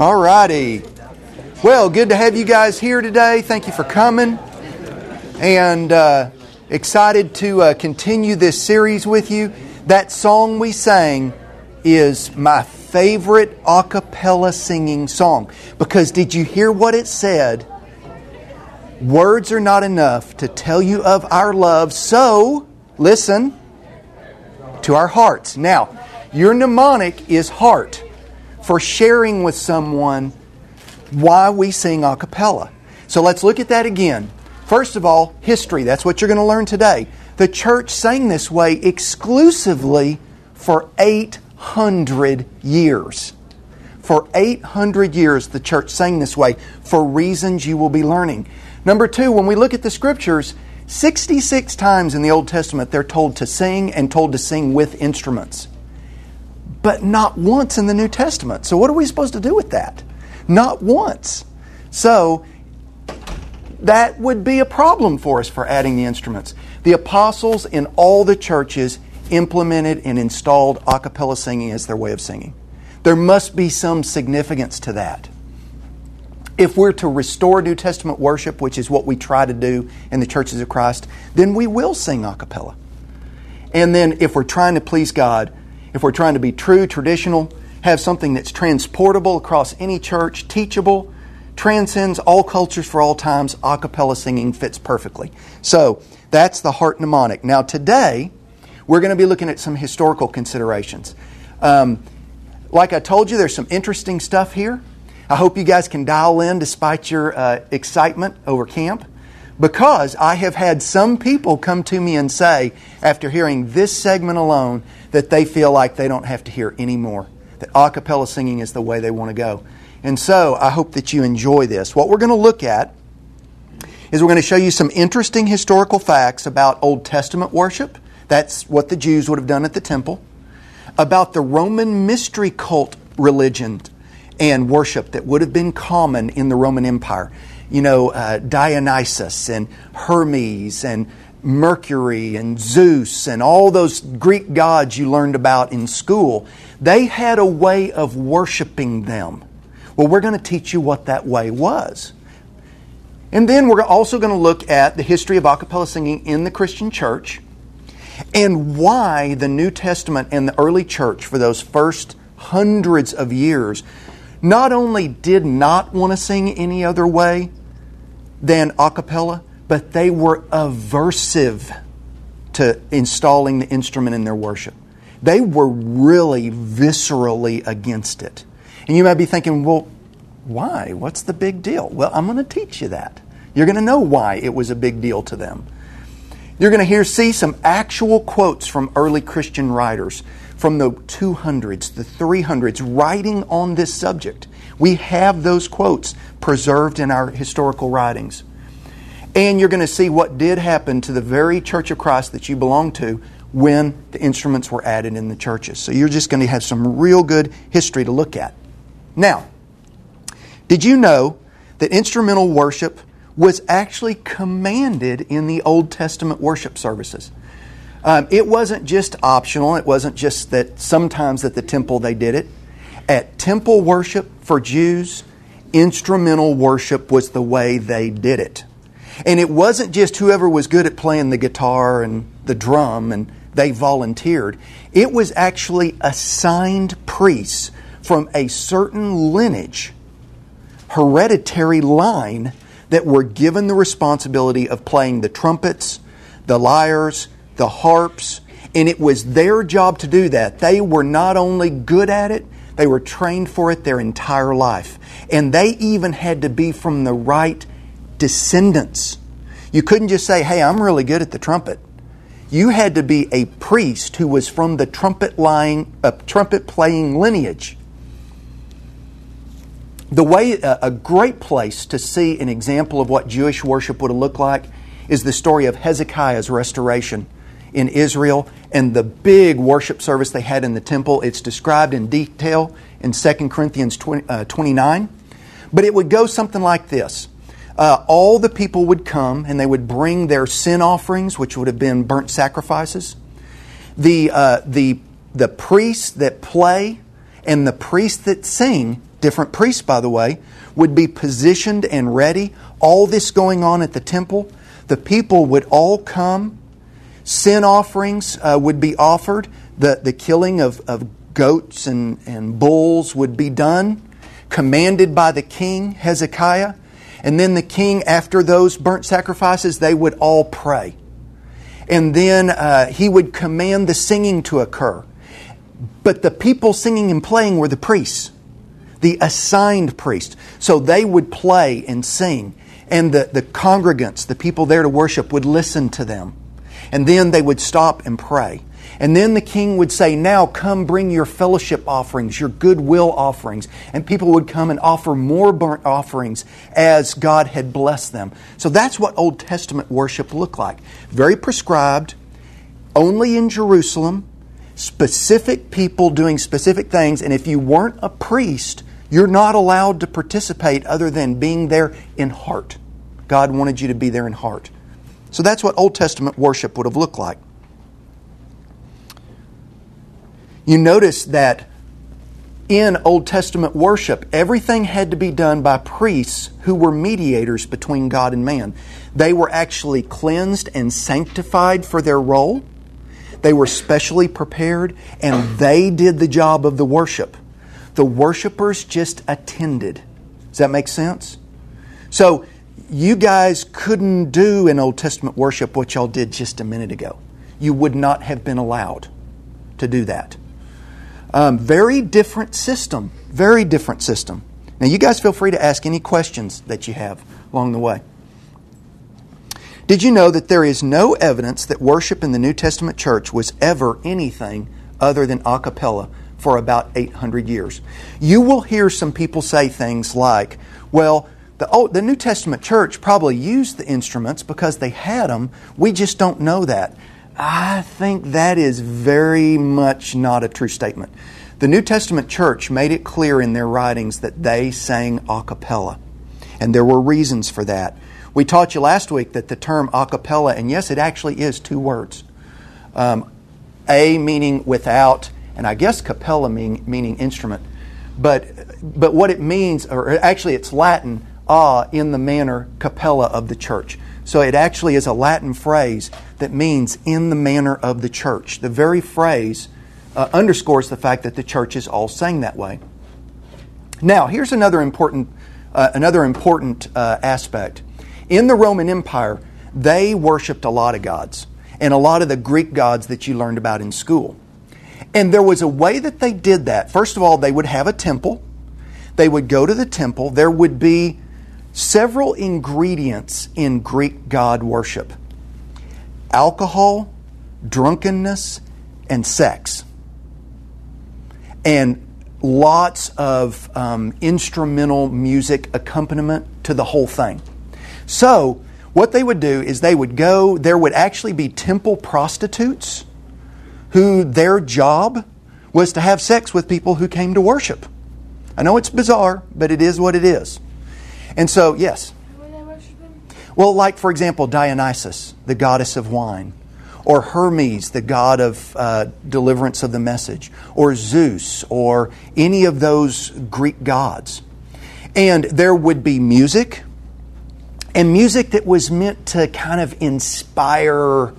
All righty. Well, good to have you guys here today. Thank you for coming. And uh, excited to uh, continue this series with you. That song we sang is my favorite a cappella singing song. Because did you hear what it said? Words are not enough to tell you of our love, so listen to our hearts. Now, your mnemonic is heart for sharing with someone why we sing a cappella. So let's look at that again. First of all, history. That's what you're going to learn today. The church sang this way exclusively for 800 years. For 800 years, the church sang this way for reasons you will be learning. Number two, when we look at the scriptures, 66 times in the Old Testament they're told to sing and told to sing with instruments but not once in the New Testament. So, what are we supposed to do with that? Not once. So, that would be a problem for us for adding the instruments. The apostles in all the churches implemented and installed a cappella singing as their way of singing. There must be some significance to that. If we're to restore New Testament worship, which is what we try to do in the churches of Christ, then we will sing a cappella. And then if we're trying to please God, if we're trying to be true, traditional, have something that's transportable across any church, teachable, transcends all cultures for all times, a cappella singing fits perfectly. So that's the heart mnemonic. Now, today, we're going to be looking at some historical considerations. Um, like I told you, there's some interesting stuff here. I hope you guys can dial in despite your uh, excitement over camp because I have had some people come to me and say, after hearing this segment alone, that they feel like they don't have to hear any more. That a cappella singing is the way they want to go. And so I hope that you enjoy this. What we're going to look at is we're going to show you some interesting historical facts about Old Testament worship. That's what the Jews would have done at the temple. About the Roman mystery cult religion and worship that would have been common in the Roman Empire you know, uh, Dionysus and Hermes and Mercury and Zeus and all those Greek gods you learned about in school, they had a way of worshiping them. Well, we're going to teach you what that way was. And then we're also going to look at the history of a cappella singing in the Christian church and why the New Testament and the early church, for those first hundreds of years, not only did not want to sing any other way, than a cappella, but they were aversive to installing the instrument in their worship. They were really viscerally against it. And you might be thinking, well, why? What's the big deal? Well, I'm going to teach you that. You're going to know why it was a big deal to them. You're going to hear see some actual quotes from early Christian writers from the 200s, the 300s, writing on this subject. We have those quotes preserved in our historical writings. And you're going to see what did happen to the very church of Christ that you belong to when the instruments were added in the churches. So you're just going to have some real good history to look at. Now, did you know that instrumental worship was actually commanded in the Old Testament worship services? Um, it wasn't just optional. It wasn't just that sometimes at the temple they did it. At temple worship for Jews, instrumental worship was the way they did it. And it wasn't just whoever was good at playing the guitar and the drum and they volunteered. It was actually assigned priests from a certain lineage, hereditary line, that were given the responsibility of playing the trumpets, the lyres, the harps, and it was their job to do that. They were not only good at it, they were trained for it their entire life. And they even had to be from the right descendants. You couldn't just say, hey, I'm really good at the trumpet. You had to be a priest who was from the trumpet, lying, uh, trumpet playing lineage. The way a great place to see an example of what Jewish worship would have looked like is the story of Hezekiah's restoration in Israel and the big worship service they had in the temple. It's described in detail in 2 Corinthians 20, uh, 29. But it would go something like this. Uh, all the people would come and they would bring their sin offerings, which would have been burnt sacrifices. The, uh, the, the priests that play and the priests that sing different priests, by the way, would be positioned and ready. All this going on at the temple, the people would all come. Sin offerings uh, would be offered. The, the killing of, of goats and, and bulls would be done, commanded by the king, Hezekiah. And then the king, after those burnt sacrifices, they would all pray. And then uh, he would command the singing to occur. But the people singing and playing were the priests, the assigned priests. So they would play and sing. And the, the congregants, the people there to worship, would listen to them. And then they would stop and pray. And then the king would say, Now come bring your fellowship offerings, your goodwill offerings. And people would come and offer more burnt offerings as God had blessed them. So that's what Old Testament worship looked like. Very prescribed, only in Jerusalem, specific people doing specific things. And if you weren't a priest, you're not allowed to participate other than being there in heart. God wanted you to be there in heart. So that's what Old Testament worship would have looked like. You notice that in Old Testament worship, everything had to be done by priests who were mediators between God and man. They were actually cleansed and sanctified for their role. They were specially prepared, and they did the job of the worship. The worshipers just attended. Does that make sense? So, you guys couldn't do in Old Testament worship what y'all did just a minute ago. You would not have been allowed to do that. Um, very different system. Very different system. Now, you guys feel free to ask any questions that you have along the way. Did you know that there is no evidence that worship in the New Testament church was ever anything other than a cappella for about 800 years? You will hear some people say things like, well, the, Old, the New Testament church probably used the instruments because they had them. We just don't know that. I think that is very much not a true statement. The New Testament church made it clear in their writings that they sang a cappella, and there were reasons for that. We taught you last week that the term a cappella, and yes, it actually is two words um, a meaning without, and I guess capella mean, meaning instrument. But, but what it means, or actually it's Latin, a in the manner capella of the church. So it actually is a Latin phrase that means in the manner of the church. The very phrase uh, underscores the fact that the church is all saying that way. Now, here's another important, uh, another important uh, aspect. In the Roman Empire, they worshiped a lot of gods, and a lot of the Greek gods that you learned about in school. And there was a way that they did that. First of all, they would have a temple. They would go to the temple. There would be several ingredients in Greek god worship alcohol, drunkenness, and sex. And lots of um, instrumental music accompaniment to the whole thing. So, what they would do is they would go, there would actually be temple prostitutes who their job was to have sex with people who came to worship. I know it's bizarre, but it is what it is. And so, yes. Well, like, for example, Dionysus, the goddess of wine, or Hermes, the god of uh, deliverance of the message, or Zeus, or any of those Greek gods. And there would be music, and music that was meant to kind of inspire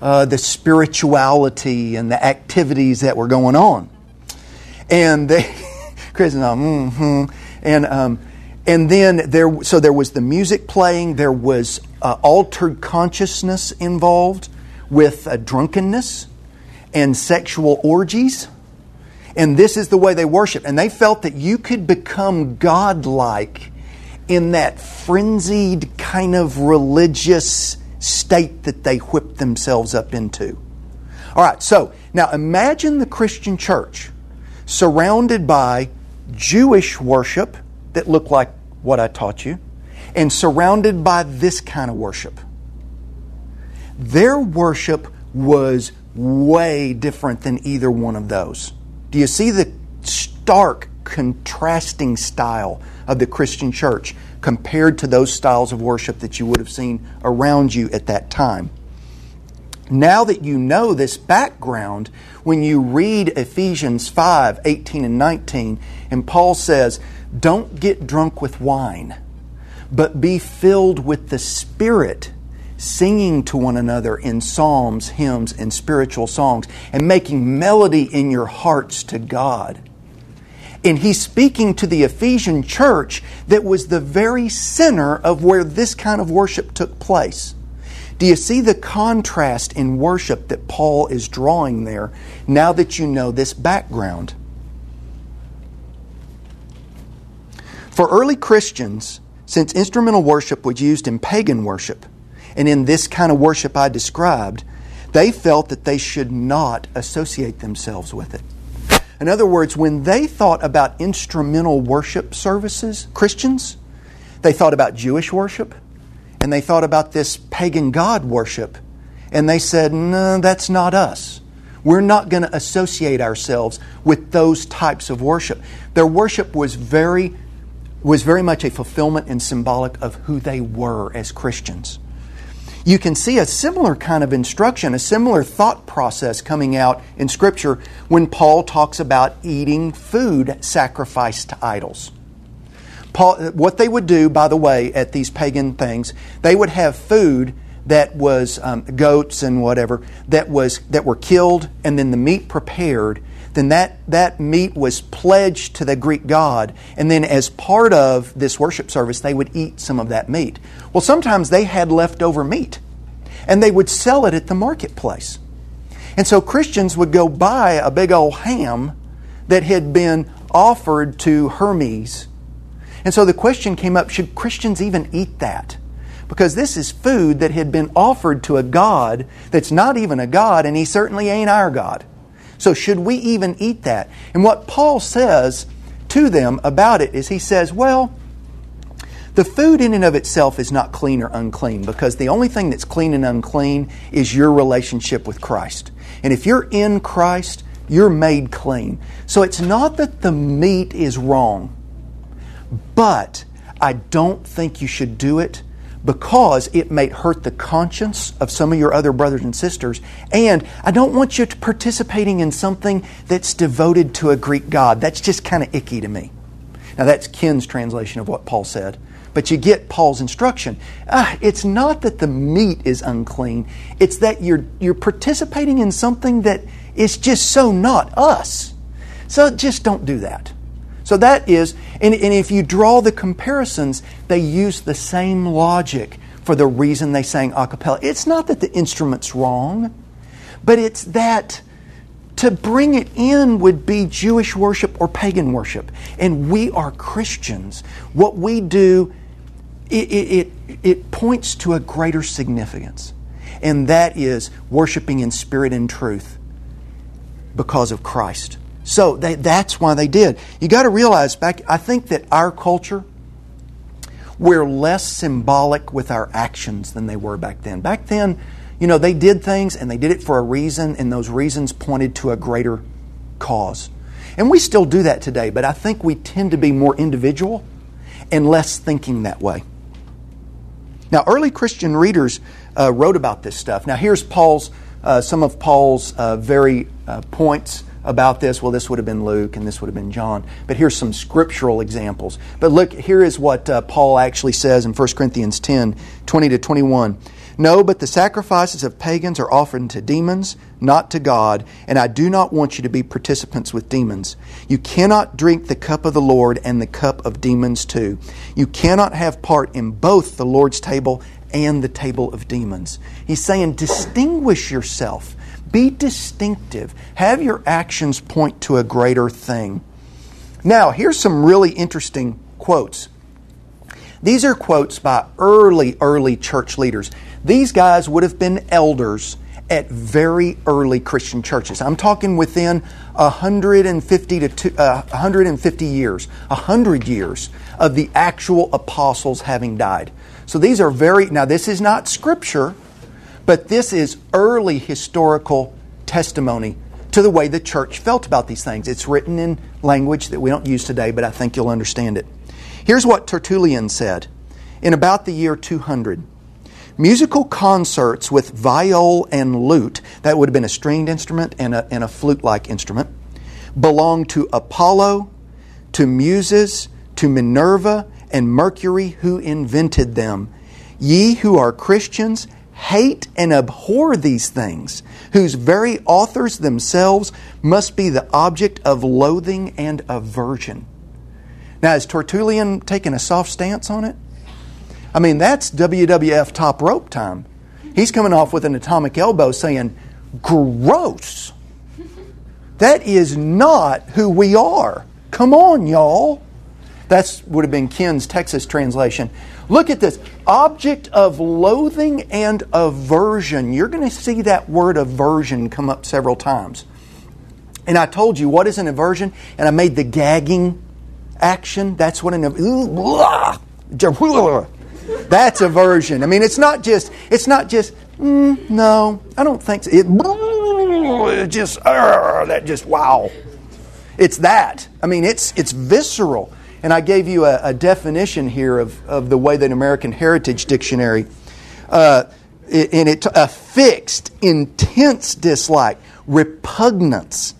uh, the spirituality and the activities that were going on. And they, Chris and I, mm-hmm. And um, and then there, so there was the music playing, there was uh, altered consciousness involved with uh, drunkenness and sexual orgies. And this is the way they worship. And they felt that you could become godlike in that frenzied kind of religious state that they whipped themselves up into. All right, so now imagine the Christian church surrounded by Jewish worship that look like what I taught you and surrounded by this kind of worship. Their worship was way different than either one of those. Do you see the stark contrasting style of the Christian church compared to those styles of worship that you would have seen around you at that time? Now that you know this background, when you read Ephesians 5 18 and 19, and Paul says, Don't get drunk with wine, but be filled with the Spirit, singing to one another in psalms, hymns, and spiritual songs, and making melody in your hearts to God. And he's speaking to the Ephesian church that was the very center of where this kind of worship took place. Do you see the contrast in worship that Paul is drawing there now that you know this background? For early Christians, since instrumental worship was used in pagan worship and in this kind of worship I described, they felt that they should not associate themselves with it. In other words, when they thought about instrumental worship services, Christians, they thought about Jewish worship and they thought about this pagan God worship. And they said, no, that's not us. We're not going to associate ourselves with those types of worship. Their worship was very, was very much a fulfillment and symbolic of who they were as Christians you can see a similar kind of instruction, a similar thought process coming out in Scripture when Paul talks about eating food sacrificed to idols. Paul, what they would do, by the way, at these pagan things, they would have food that was um, goats and whatever that was that were killed, and then the meat prepared, then that, that meat was pledged to the Greek god. And then, as part of this worship service, they would eat some of that meat. Well, sometimes they had leftover meat, and they would sell it at the marketplace. And so Christians would go buy a big old ham that had been offered to Hermes. And so the question came up should Christians even eat that? Because this is food that had been offered to a God that's not even a God, and he certainly ain't our God. So, should we even eat that? And what Paul says to them about it is he says, well, the food in and of itself is not clean or unclean because the only thing that's clean and unclean is your relationship with Christ. And if you're in Christ, you're made clean. So it's not that the meat is wrong, but I don't think you should do it because it may hurt the conscience of some of your other brothers and sisters. And I don't want you participating in something that's devoted to a Greek god. That's just kind of icky to me. Now, that's Ken's translation of what Paul said. But you get Paul's instruction. Uh, it's not that the meat is unclean, it's that you're, you're participating in something that is just so not us. So just don't do that. So that is, and, and if you draw the comparisons, they use the same logic for the reason they sang a cappella. It's not that the instrument's wrong, but it's that to bring it in would be Jewish worship or pagan worship. And we are Christians. What we do, it, it, it, points to a greater significance, and that is worshiping in spirit and truth because of Christ. So they, that's why they did. You got to realize back, I think that our culture, we're less symbolic with our actions than they were back then. Back then, you know, they did things and they did it for a reason, and those reasons pointed to a greater cause. And we still do that today, but I think we tend to be more individual and less thinking that way. Now, early Christian readers uh, wrote about this stuff. Now, here's Paul's, uh, some of Paul's uh, very uh, points about this. Well, this would have been Luke and this would have been John. But here's some scriptural examples. But look, here is what uh, Paul actually says in 1 Corinthians 10 20 to 21. No, but the sacrifices of pagans are offered to demons, not to God, and I do not want you to be participants with demons. You cannot drink the cup of the Lord and the cup of demons too. You cannot have part in both the Lord's table and the table of demons. He's saying, distinguish yourself be distinctive. Have your actions point to a greater thing. Now, here's some really interesting quotes. These are quotes by early, early church leaders. These guys would have been elders at very early Christian churches. I'm talking within 150 to two, uh, 150 years, 100 years of the actual apostles having died. So these are very, now this is not scripture, but this is early historical testimony to the way the church felt about these things. It's written in language that we don't use today, but I think you'll understand it. Here's what Tertullian said in about the year 200 Musical concerts with viol and lute, that would have been a stringed instrument and a, and a flute like instrument, belong to Apollo, to Muses, to Minerva, and Mercury, who invented them. Ye who are Christians, hate and abhor these things, whose very authors themselves must be the object of loathing and aversion. Now, is Tertullian taking a soft stance on it? I mean, that's WWF top rope time. He's coming off with an atomic elbow saying, gross. That is not who we are. Come on, y'all. That would have been Ken's Texas translation. Look at this object of loathing and aversion. You're going to see that word aversion come up several times. And I told you what is an aversion, and I made the gagging action. That's what an aversion. that's aversion. I mean, it's not just it's not just mm, no. I don't think so. It, just uh, that just wow. It's that. I mean, it's it's visceral. And I gave you a, a definition here of, of the way that American Heritage Dictionary, uh, and it a fixed, intense dislike, repugnance.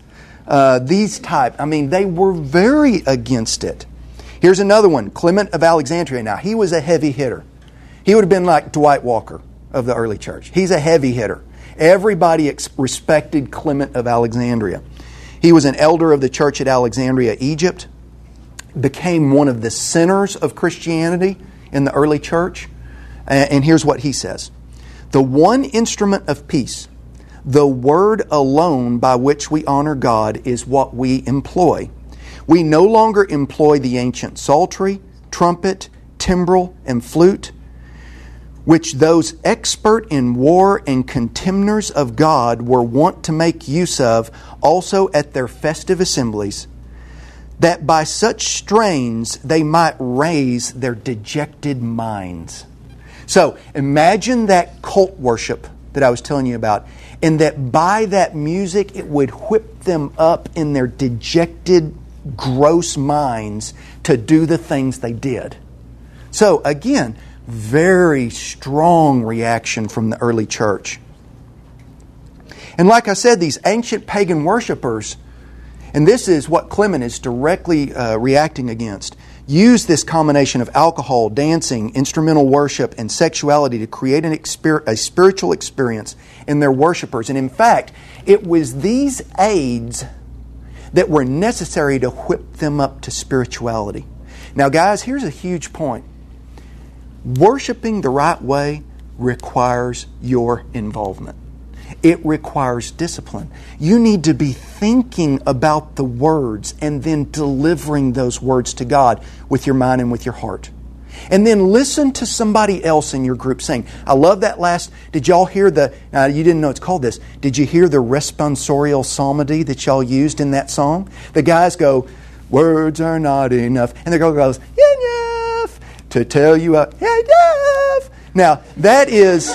Uh, these type. I mean, they were very against it. Here's another one, Clement of Alexandria. Now, he was a heavy hitter. He would have been like Dwight Walker of the early church. He's a heavy hitter. Everybody ex- respected Clement of Alexandria. He was an elder of the church at Alexandria, Egypt became one of the centers of Christianity in the early church. And here's what he says The one instrument of peace, the word alone by which we honor God, is what we employ. We no longer employ the ancient psaltery, trumpet, timbrel, and flute, which those expert in war and contemners of God were wont to make use of also at their festive assemblies that by such strains they might raise their dejected minds. So imagine that cult worship that I was telling you about, and that by that music it would whip them up in their dejected, gross minds to do the things they did. So again, very strong reaction from the early church. And like I said, these ancient pagan worshippers and this is what Clement is directly uh, reacting against. Use this combination of alcohol, dancing, instrumental worship, and sexuality to create an exper- a spiritual experience in their worshipers. And in fact, it was these aids that were necessary to whip them up to spirituality. Now, guys, here's a huge point worshiping the right way requires your involvement it requires discipline. You need to be thinking about the words and then delivering those words to God with your mind and with your heart. And then listen to somebody else in your group saying, I love that last. Did y'all hear the, uh, you didn't know it's called this. Did you hear the responsorial psalmody that y'all used in that song? The guys go, Words are not enough. And the girl goes, Enough to tell you, enough. Now, that is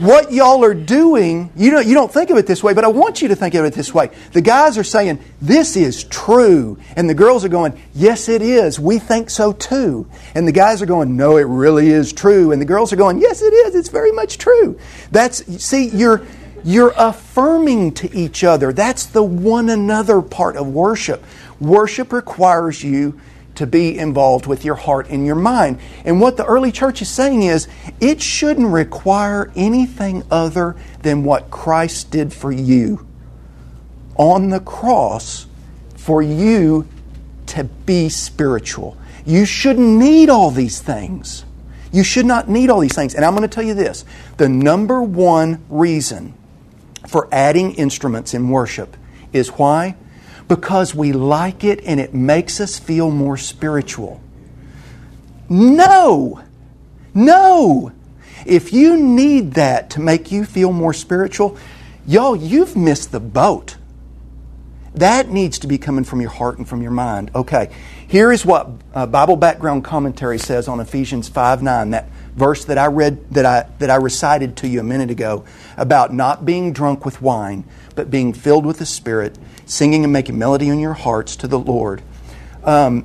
what y'all are doing, you don't, you don't think of it this way, but I want you to think of it this way. The guys are saying, This is true. And the girls are going, Yes, it is. We think so too. And the guys are going, No, it really is true. And the girls are going, Yes, it is. It's very much true. That's, see, you're, you're affirming to each other. That's the one another part of worship. Worship requires you to be involved with your heart and your mind. And what the early church is saying is it shouldn't require anything other than what Christ did for you on the cross for you to be spiritual. You shouldn't need all these things. You should not need all these things. And I'm going to tell you this the number one reason for adding instruments in worship is why? Because we like it and it makes us feel more spiritual. No! No! If you need that to make you feel more spiritual, y'all, you've missed the boat. That needs to be coming from your heart and from your mind. Okay, here is what uh, Bible background commentary says on Ephesians 5 9, that verse that I read, that I, that I recited to you a minute ago about not being drunk with wine, but being filled with the Spirit, singing and making melody in your hearts to the Lord. Um,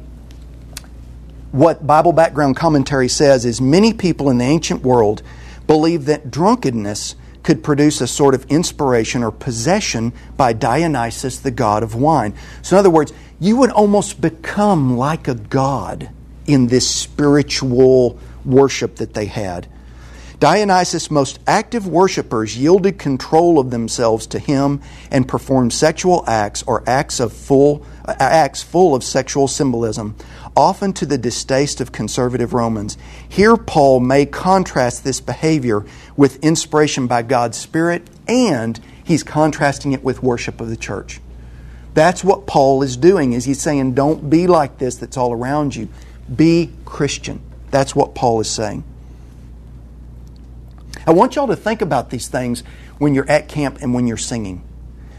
what Bible background commentary says is many people in the ancient world believed that drunkenness could produce a sort of inspiration or possession by Dionysus, the god of wine. So, in other words, you would almost become like a god in this spiritual worship that they had. Dionysus' most active worshippers yielded control of themselves to him and performed sexual acts or acts of full uh, acts full of sexual symbolism, often to the distaste of conservative Romans. Here Paul may contrast this behavior with inspiration by God's Spirit and he's contrasting it with worship of the church. That's what Paul is doing is he's saying don't be like this that's all around you. Be Christian. That's what Paul is saying. I want y'all to think about these things when you're at camp and when you're singing.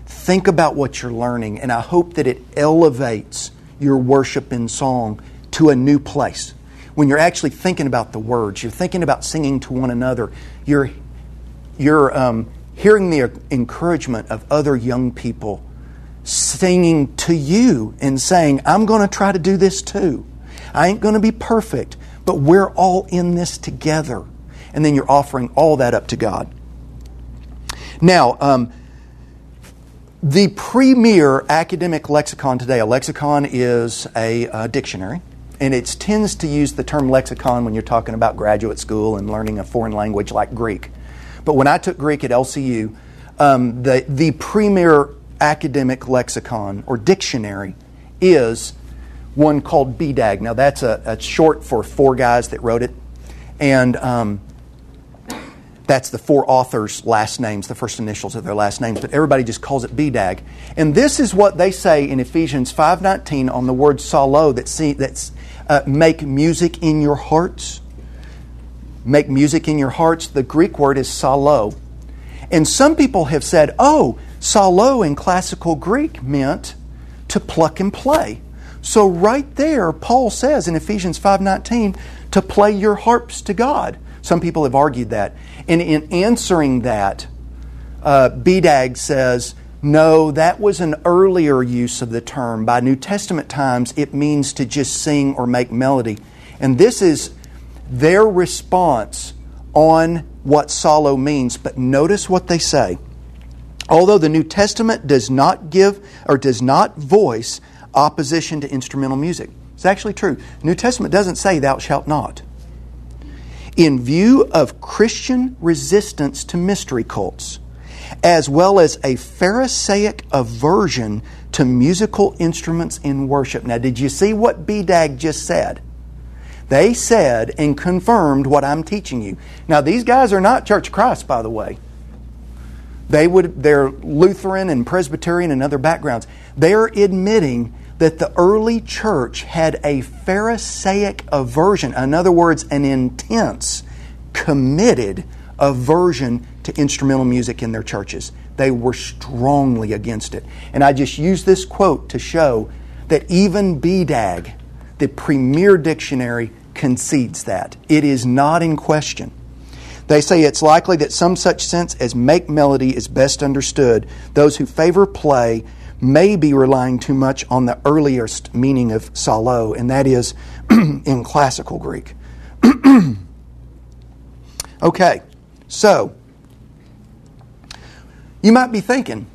Think about what you're learning, and I hope that it elevates your worship in song to a new place. When you're actually thinking about the words, you're thinking about singing to one another, you're, you're um, hearing the encouragement of other young people singing to you and saying, I'm going to try to do this too. I ain't going to be perfect, but we're all in this together and then you're offering all that up to God. Now, um, the premier academic lexicon today, a lexicon is a, dictionary, and it tends to use the term lexicon when you're talking about graduate school and learning a foreign language like Greek. But when I took Greek at LCU, um, the, the premier academic lexicon or dictionary is one called BDAG. Now, that's a, a short for four guys that wrote it. And um, that's the four authors' last names, the first initials of their last names, but everybody just calls it BDAG. And this is what they say in Ephesians 5.19 on the word psallo, that see, that's uh, make music in your hearts. Make music in your hearts. The Greek word is psallo. And some people have said, oh, psallo in classical Greek meant to pluck and play. So right there, Paul says in Ephesians 5.19 to play your harps to God. Some people have argued that. And in answering that, uh, BDAG says, no, that was an earlier use of the term. By New Testament times, it means to just sing or make melody. And this is their response on what psallo means. But notice what they say. Although the New Testament does not give or does not voice opposition to instrumental music, it's actually true. New Testament doesn't say, Thou shalt not in view of Christian resistance to mystery cults, as well as a Pharisaic aversion to musical instruments in worship. Now, did you see what BDAG just said? They said and confirmed what I'm teaching you. Now, these guys are not Church of Christ, by the way. They would, they're Lutheran and Presbyterian and other backgrounds. They're admitting that the early church had a Pharisaic aversion, in other words, an intense, committed aversion to instrumental music in their churches. They were strongly against it. And I just use this quote to show that even BDAG, the premier dictionary, concedes that. It is not in question. They say it's likely that some such sense as make melody is best understood. Those who favor play may be relying too much on the earliest meaning of psallo, and that is in classical Greek. okay, so you might be thinking,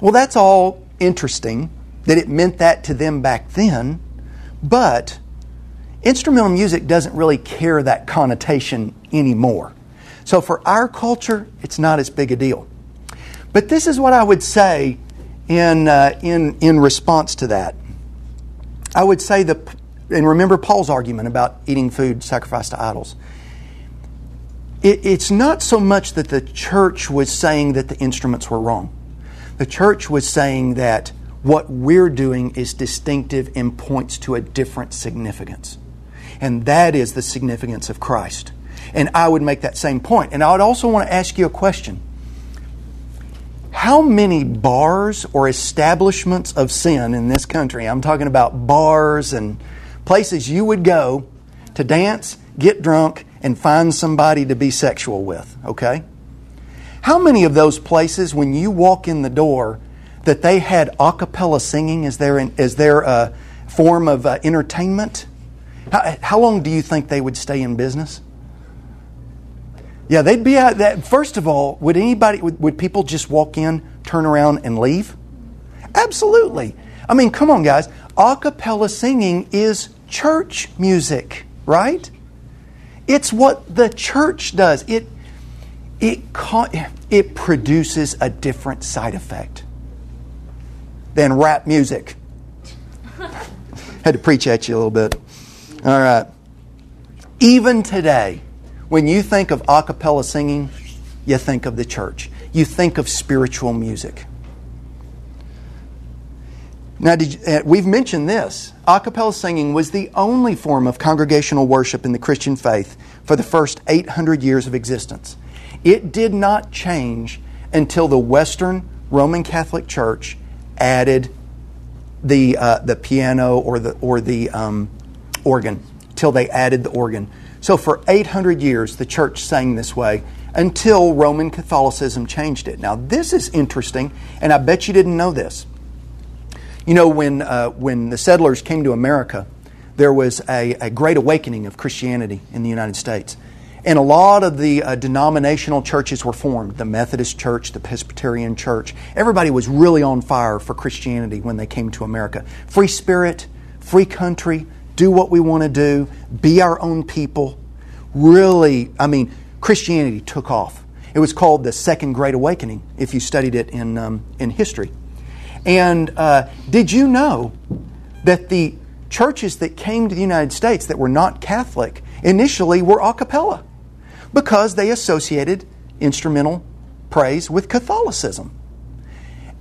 well, that's all interesting that it meant that to them back then, but instrumental music doesn't really care that connotation anymore. So for our culture, it's not as big a deal. But this is what I would say in, uh, in, in response to that. I would say that, and remember Paul's argument about eating food sacrificed to idols. It, it's not so much that the church was saying that the instruments were wrong. The church was saying that what we're doing is distinctive and points to a different significance. And that is the significance of Christ. And I would make that same point. And I would also want to ask you a question how many bars or establishments of sin in this country, I'm talking about bars and places you would go to dance, get drunk, and find somebody to be sexual with, okay? How many of those places, when you walk in the door, that they had a cappella singing as their, as their uh, form of uh, entertainment? How, how long do you think they would stay in business? Yeah, they'd be out that. First of all, would anybody, would, would people just walk in, turn around, and leave? Absolutely. I mean, come on, guys. A cappella singing is church music, right? It's what the church does. It, it, it produces a different side effect than rap music. Had to preach at you a little bit. All right. Even today, when you think of a cappella singing, you think of the church. You think of spiritual music. Now, you, uh, we've mentioned this. A cappella singing was the only form of congregational worship in the Christian faith for the first 800 years of existence. It did not change until the Western Roman Catholic Church added the, uh, the piano or the, or the um, organ, till they added the organ. So for 800 years, the church sang this way until Roman Catholicism changed it. Now, this is interesting, and I bet you didn't know this. You know, when, uh, when the settlers came to America, there was a, a great awakening of Christianity in the United States. And a lot of the uh, denominational churches were formed the Methodist Church, the Presbyterian Church. Everybody was really on fire for Christianity when they came to America. Free spirit, free country, do what we want to do, be our own people. Really, I mean, Christianity took off. It was called the Second Great Awakening if you studied it in, um, in history. And uh, did you know that the churches that came to the United States that were not Catholic initially were a cappella? because they associated instrumental praise with Catholicism.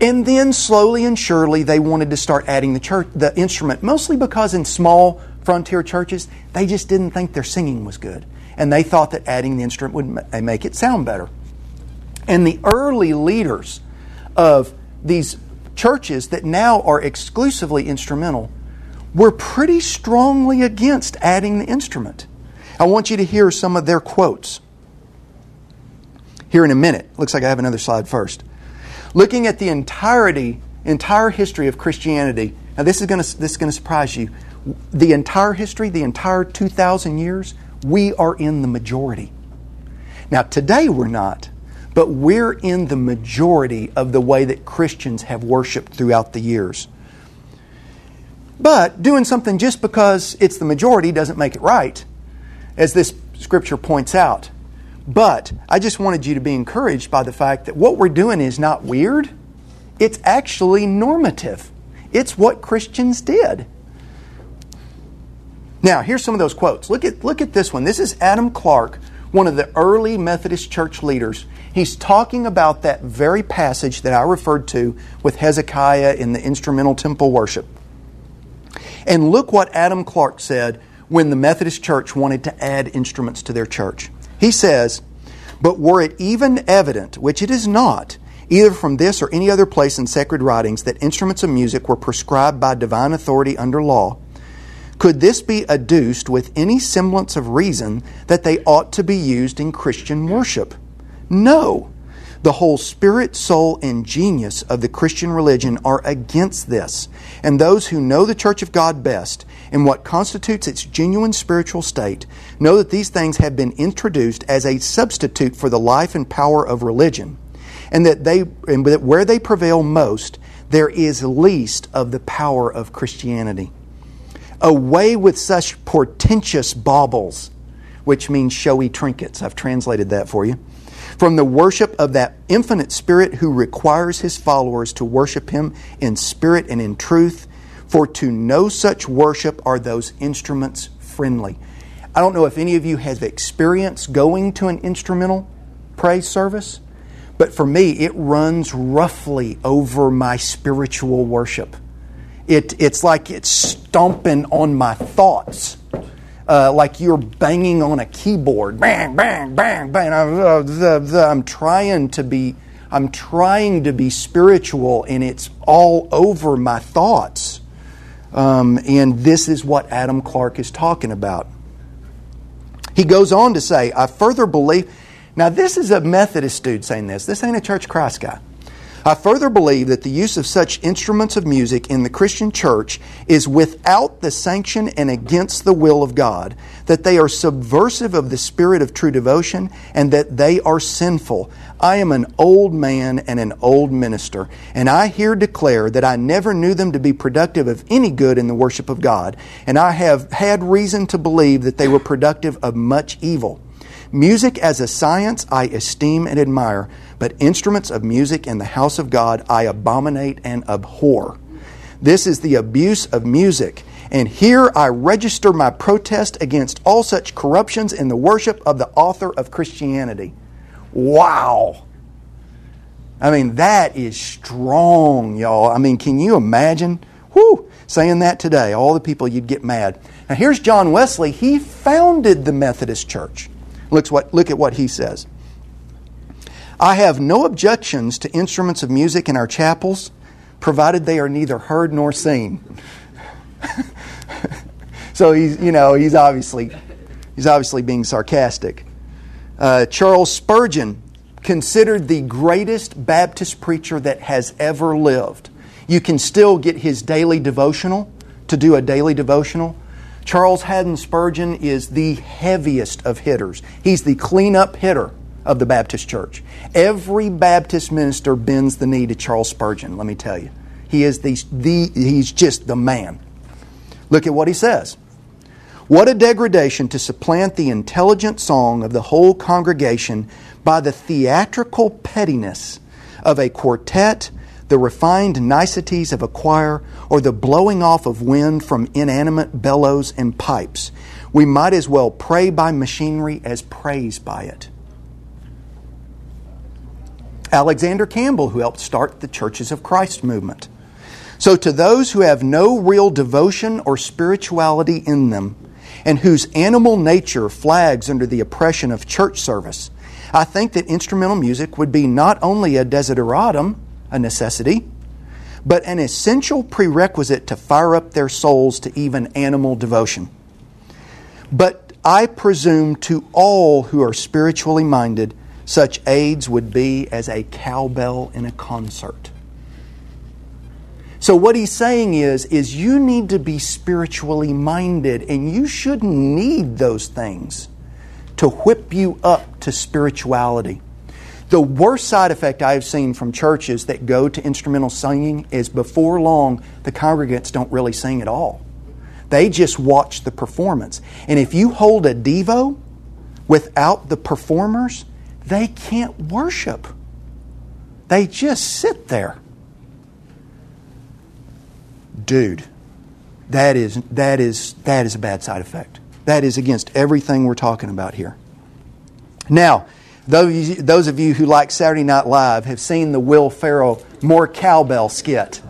And then slowly and surely they wanted to start adding the church the instrument, mostly because in small frontier churches, they just didn't think their singing was good. And they thought that adding the instrument would eh, make it sound better. And the early leaders of these churches that now are exclusively instrumental were pretty strongly against adding the instrument. I want you to hear some of their quotes here in a minute. Looks like I have another slide first. Looking at the entirety, entire history of Christianity. Now, this is going to this is going to surprise you. The entire history, the entire 2,000 years, we are in the majority. Now, today we're not, but we're in the majority of the way that Christians have worshiped throughout the years. But doing something just because it's the majority doesn't make it right, as this scripture points out. But I just wanted you to be encouraged by the fact that what we're doing is not weird, it's actually normative. It's what Christians did. Now, here's some of those quotes. Look at, look at this one. This is Adam Clarke, one of the early Methodist church leaders. He's talking about that very passage that I referred to with Hezekiah in the instrumental temple worship. And look what Adam Clarke said when the Methodist church wanted to add instruments to their church. He says, But were it even evident, which it is not, either from this or any other place in sacred writings, that instruments of music were prescribed by divine authority under law, could this be adduced with any semblance of reason that they ought to be used in Christian worship? No. The whole spirit, soul, and genius of the Christian religion are against this, and those who know the Church of God best and what constitutes its genuine spiritual state know that these things have been introduced as a substitute for the life and power of religion, and that they and that where they prevail most, there is least of the power of Christianity. Away with such portentous baubles, which means showy trinkets. I've translated that for you from the worship of that infinite Spirit who requires his followers to worship him in spirit and in truth. For to no such worship are those instruments friendly. I don't know if any of you have experience going to an instrumental praise service, but for me, it runs roughly over my spiritual worship. It, it's like it's stomping on my thoughts uh, like you're banging on a keyboard, bang, bang, bang, bang. I'm trying to be, I'm trying to be spiritual, and it's all over my thoughts. Um, and this is what Adam Clarke is talking about. He goes on to say, I further believe. Now, this is a Methodist dude saying this. This ain't a Church Christ guy. I further believe that the use of such instruments of music in the Christian church is without the sanction and against the will of God, that they are subversive of the spirit of true devotion, and that they are sinful. I am an old man and an old minister, and I here declare that I never knew them to be productive of any good in the worship of God, and I have had reason to believe that they were productive of much evil. Music as a science I esteem and admire, but instruments of music in the house of God I abominate and abhor. This is the abuse of music. And here I register my protest against all such corruptions in the worship of the author of Christianity. Wow. I mean, that is strong, y'all. I mean, can you imagine? Whew, saying that today, all the people you'd get mad. Now, here's John Wesley. He founded the Methodist Church. Look, what, look at what he says. I have no objections to instruments of music in our chapels, provided they are neither heard nor seen. so he's, you know, he's obviously, he's obviously being sarcastic. Uh, Charles Spurgeon, considered the greatest Baptist preacher that has ever lived. You can still get his daily devotional to do a daily devotional. Charles Haddon Spurgeon is the heaviest of hitters. He's the cleanup hitter of the Baptist church. Every Baptist minister bends the knee to Charles Spurgeon, let me tell you. He is the, the he's just the man. Look at what he says. What a degradation to supplant the intelligent song of the whole congregation by the theatrical pettiness of a quartet, the refined niceties of a choir, or the blowing off of wind from inanimate bellows and pipes. We might as well pray by machinery as praise by it. Alexander Campbell, who helped start the Churches of Christ movement. So, to those who have no real devotion or spirituality in them, and whose animal nature flags under the oppression of church service, I think that instrumental music would be not only a desideratum, a necessity, but an essential prerequisite to fire up their souls to even animal devotion. But I presume to all who are spiritually minded, such aids would be as a cowbell in a concert. So what he's saying is is you need to be spiritually minded and you shouldn't need those things to whip you up to spirituality. The worst side effect I've seen from churches that go to instrumental singing is before long the congregants don't really sing at all. They just watch the performance. And if you hold a devo without the performers, they can't worship. They just sit there. Dude, that is that is that is a bad side effect. That is against everything we're talking about here. Now, those, of you who like Saturday Night Live have seen the Will Ferrell More Cowbell skit.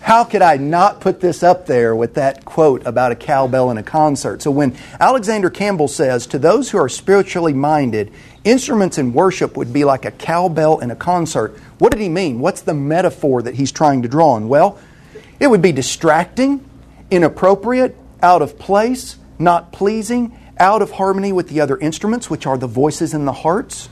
How could I not put this up there with that quote about a cowbell in a concert? So when Alexander Campbell says, To those who are spiritually minded, instruments in worship would be like a cowbell in a concert, what did he mean? What's the metaphor that he's trying to draw on? Well, it would be distracting, inappropriate, out of place, not pleasing, out of harmony with the other instruments, which are the voices and the hearts,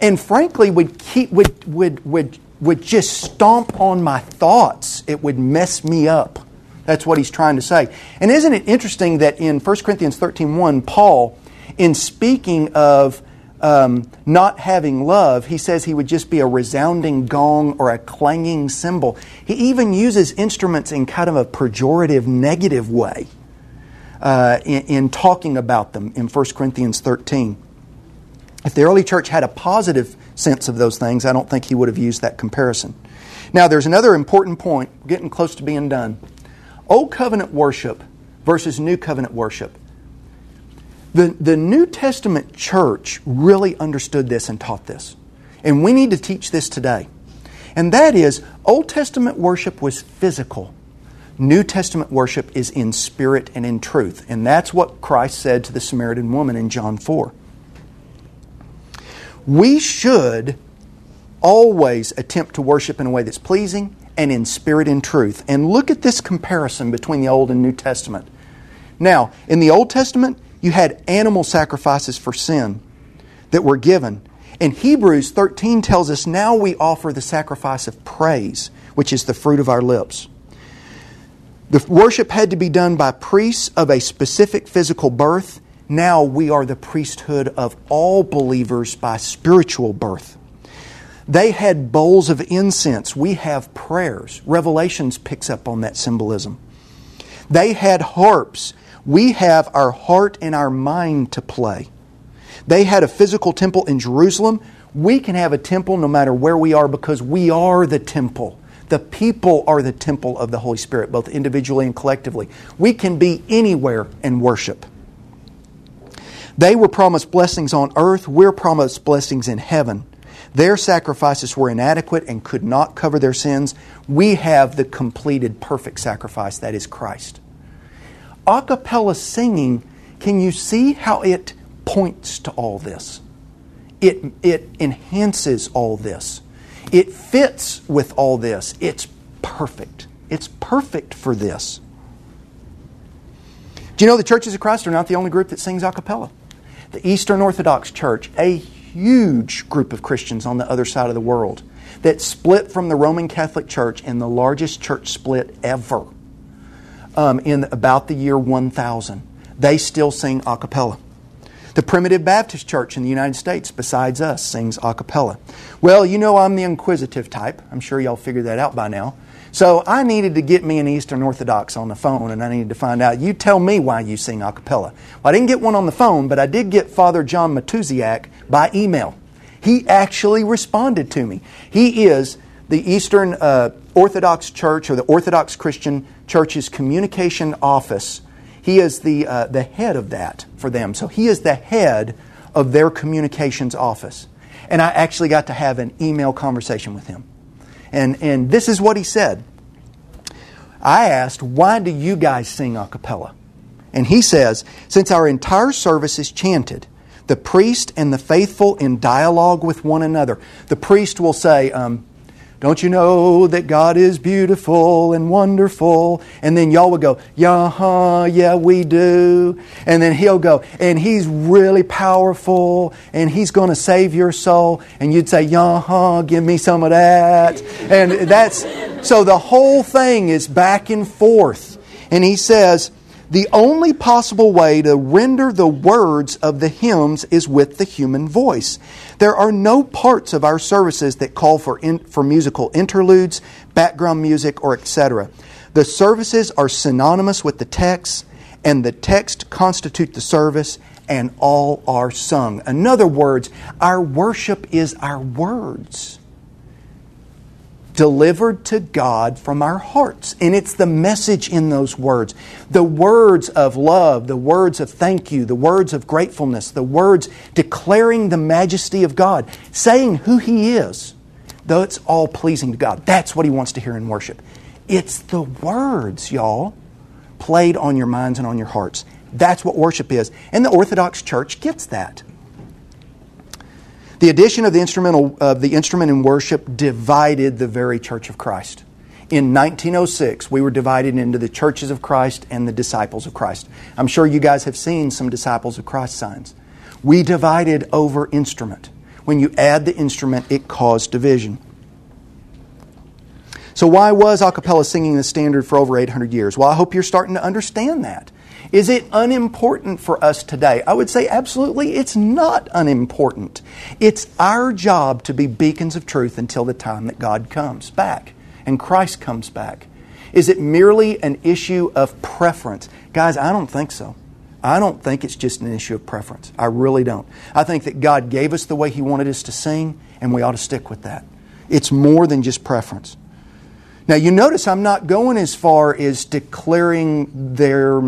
and frankly would keep would would would would just stomp on my thoughts. It would mess me up. That's what he's trying to say. And isn't it interesting that in 1 Corinthians 13.1, Paul, in speaking of um, not having love, he says he would just be a resounding gong or a clanging cymbal. He even uses instruments in kind of a pejorative, negative way uh, in, in talking about them in 1 Corinthians 13. If the early church had a positive sense of those things, I don't think he would have used that comparison. Now, there's another important point, getting close to being done. Old covenant worship versus new covenant worship. The, the New Testament church really understood this and taught this. And we need to teach this today. And that is, Old Testament worship was physical. New Testament worship is in spirit and in truth. And that's what Christ said to the Samaritan woman in John 4. We should always attempt to worship in a way that's pleasing and in spirit and truth. And look at this comparison between the Old and New Testament. Now, in the Old Testament, you had animal sacrifices for sin that were given. And Hebrews 13 tells us now we offer the sacrifice of praise, which is the fruit of our lips. The worship had to be done by priests of a specific physical birth. Now we are the priesthood of all believers by spiritual birth. They had bowls of incense. We have prayers. Revelations picks up on that symbolism. They had harps. We have our heart and our mind to play. They had a physical temple in Jerusalem. We can have a temple no matter where we are because we are the temple. The people are the temple of the Holy Spirit, both individually and collectively. We can be anywhere and worship. They were promised blessings on earth. We're promised blessings in heaven. Their sacrifices were inadequate and could not cover their sins. We have the completed perfect sacrifice, that is Christ. A cappella singing, can you see how it points to all this? It, it enhances all this. It fits with all this. It's perfect. It's perfect for this. Do you know the Churches of Christ are not the only group that sings a cappella? The Eastern Orthodox Church, a huge group of Christians on the other side of the world that split from the Roman Catholic Church in the largest church split ever um, in about the year 1000. They still sing a cappella. The Primitive Baptist Church in the United States, besides us, sings a cappella. Well, you know I'm the inquisitive type. I'm sure y'all figured that out by now. So I needed to get me an Eastern Orthodox on the phone, and I needed to find out. You tell me why you sing a cappella. Well, I didn't get one on the phone, but I did get Father John Matusiak by email. He actually responded to me. He is the Eastern uh, Orthodox Church or the Orthodox Christian Church's communication office he is the, uh, the head of that for them. So he is the head of their communications office. And I actually got to have an email conversation with him. And, and this is what he said. I asked, why do you guys sing a cappella? And he says, since our entire service is chanted, the priest and the faithful in dialogue with one another. The priest will say, um, don't you know that God is beautiful and wonderful? And then y'all would go, Yeah, yeah, we do. And then he'll go, And he's really powerful and he's going to save your soul. And you'd say, Yeah, give me some of that. And that's so the whole thing is back and forth. And he says, the only possible way to render the words of the hymns is with the human voice. There are no parts of our services that call for, in, for musical interludes, background music, or etc. The services are synonymous with the text, and the text constitute the service, and all are sung. In other words, our worship is our words delivered to God from our hearts. And it's the message in those words. The words of love, the words of thank you, the words of gratefulness, the words declaring the majesty of God, saying who He is, though it's all pleasing to God. That's what He wants to hear in worship. It's the words, y'all, played on your minds and on your hearts. That's what worship is. And the Orthodox Church gets that. The addition of the instrumental of the instrument in worship divided the very Church of Christ. In 1906, we were divided into the churches of Christ and the disciples of Christ. I'm sure you guys have seen some disciples of Christ signs. We divided over instrument. When you add the instrument, it caused division. So, why was a cappella singing the standard for over 800 years? Well, I hope you're starting to understand that. Is it unimportant for us today? I would say absolutely it's not unimportant. It's our job to be beacons of truth until the time that God comes back and Christ comes back. Is it merely an issue of preference? Guys, I don't think so. I don't think it's just an issue of preference. I really don't. I think that God gave us the way He wanted us to sing, and we ought to stick with that. It's more than just preference. Now, you notice I'm not going as far as declaring their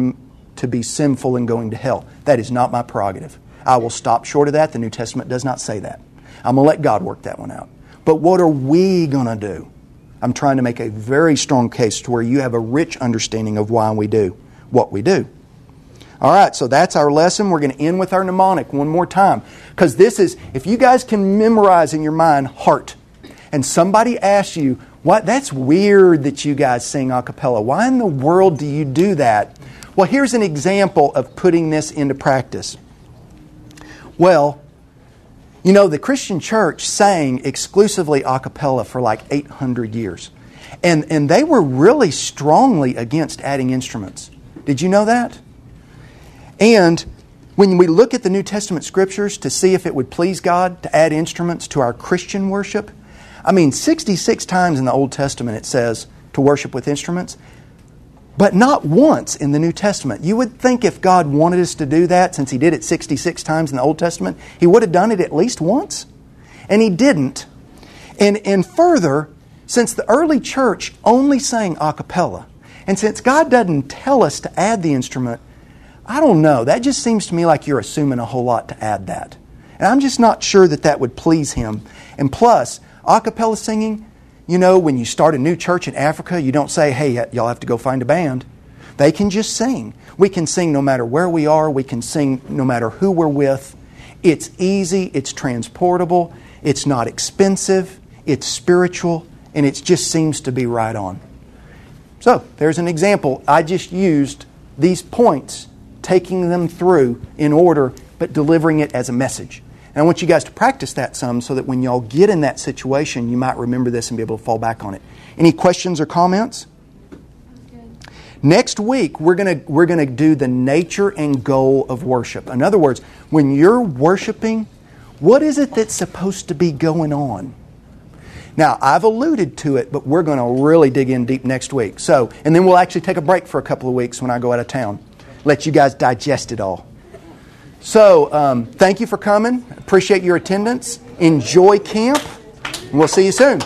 to be sinful and going to hell. That is not my prerogative. I will stop short of that. The New Testament does not say that. I'm going to let God work that one out. But what are we going to do? I'm trying to make a very strong case to where you have a rich understanding of why we do what we do. All right, so that's our lesson. We're going to end with our mnemonic one more time. Because this is, if you guys can memorize in your mind heart, and somebody asks you, what, that's weird that you guys sing a cappella. Why in the world do you do that? Well, here's an example of putting this into practice. Well, You know, the Christian church sang exclusively a cappella for like 800 years. And, and they were really strongly against adding instruments. Did you know that? And when we look at the New Testament scriptures to see if it would please God to add instruments to our Christian worship, I mean, 66 times in the Old Testament it says to worship with instruments, but not once in the New Testament. You would think if God wanted us to do that, since He did it 66 times in the Old Testament, He would have done it at least once. And He didn't. And, and further, since the early church only sang a cappella, and since God doesn't tell us to add the instrument, I don't know. That just seems to me like you're assuming a whole lot to add that. And I'm just not sure that that would please Him. And plus, a cappella singing, you know, when you start a new church in Africa, you don't say, hey, y'all have to go find a band. They can just sing. We can sing no matter where we are, we can sing no matter who we're with. It's easy, it's transportable, it's not expensive, it's spiritual, and it just seems to be right on. So, there's an example. I just used these points, taking them through in order, but delivering it as a message. And I want you guys to practice that some so that when y'all get in that situation, you might remember this and be able to fall back on it. Any questions or comments? Next week, we're going we're to do the nature and goal of worship. In other words, when you're worshiping, what is it that's supposed to be going on? Now, I've alluded to it, but we're going to really dig in deep next week. So, and then we'll actually take a break for a couple of weeks when I go out of town. Let you guys digest it all. So, um, thank you for coming. Appreciate your attendance. Enjoy camp. And we'll see you soon.